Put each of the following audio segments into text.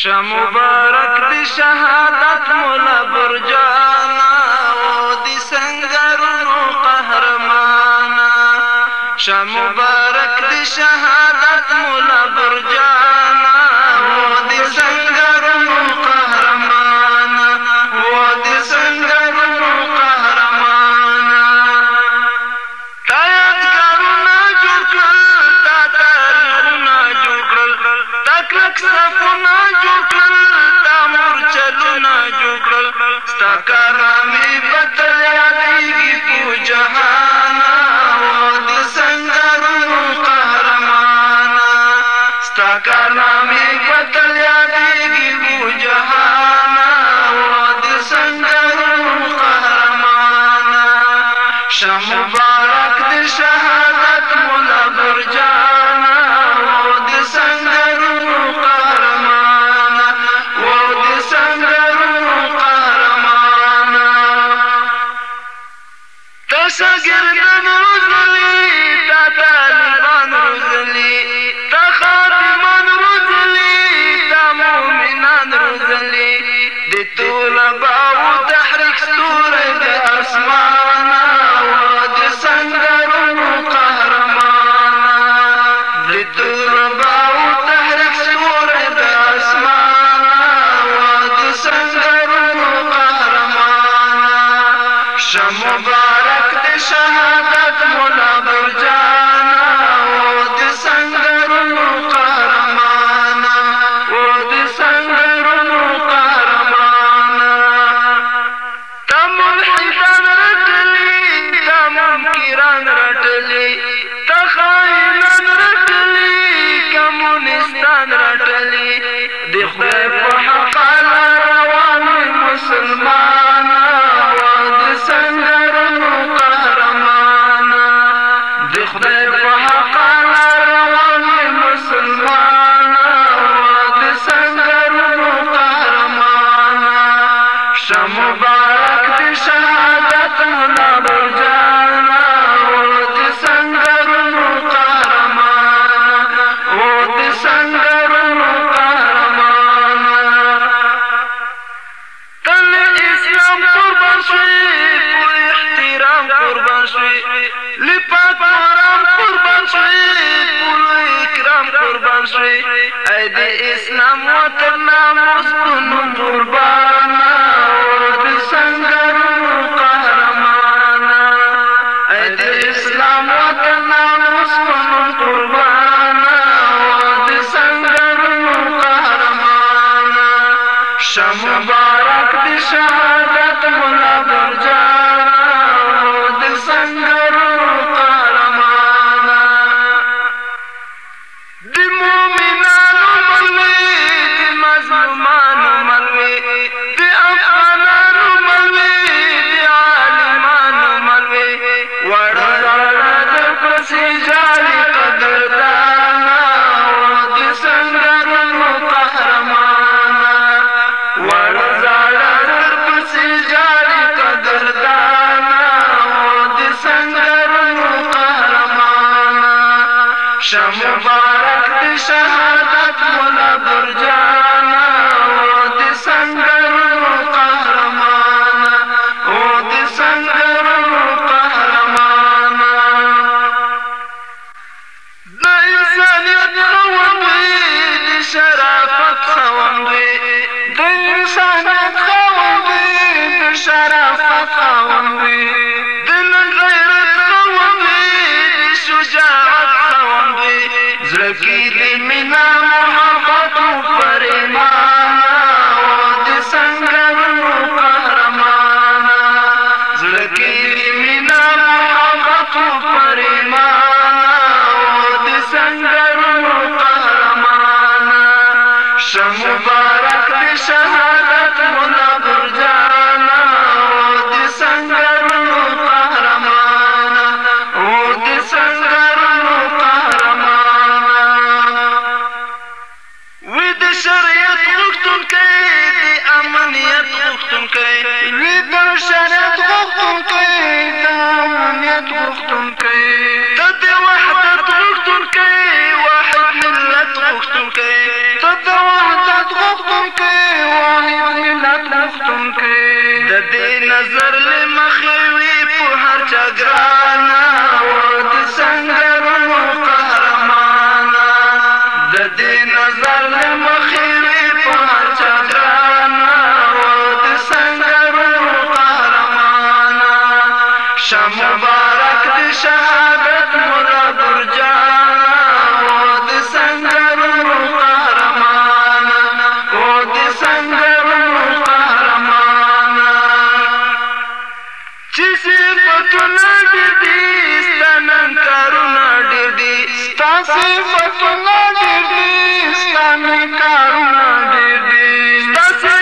شه مبارک دی شهادت مولا برجانا او دی سنگرونو قهرمانا شه مبارک دی شهادت مولا برجانا टकरा में देगी तू जहाना वद कहरमाना टकरा में देगी तू जहाना वद कहरमाना शम मुबारक शहादत मुला बुरजाना संगर د طلبا او تحریک ستوره د اسمان او د قهرمان د طلبا او تحریک ستوره د اسمان او د سنگرونو قهرمان شمبارک د شهادت منابع خدای शमुबारक शहादत गुलाब दिल संगर कारमाना दिमो شم مبارک دی شهادت مولا برجانا و دی سنگر قهرمانا و دی سنگر قهرمانا دا انسانیت خواندی دی شرافت خواندی دی انسانیت خواندی دی شرافت خواندی شمبارک شهادت منا برجان ملت لستون کې د دې نظر له مخې وي په هر چا ګرانه او د سنگرونو قهرمانه د دې نظر له مخې وي په هر چا ګرانه او د سنگرونو قهرمانه شمبارک د شهادت مرا برجانه صفتونه ډېر دي ستا نن کارونه ډېر دي ستا صفتونه ډېر دي ستا نن کارونه ډېر دي ستا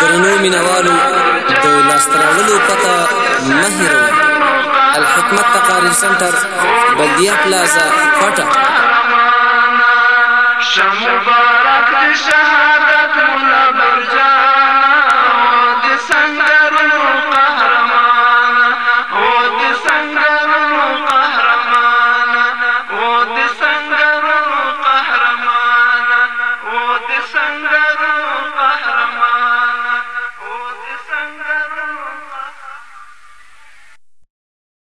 درنو مینوالو د لاستراولو پته نه هېروئ الحکمت تقاریر سنټر بلدیه پلازا کوټه مبارک شهادت مولا برجانا د څنګه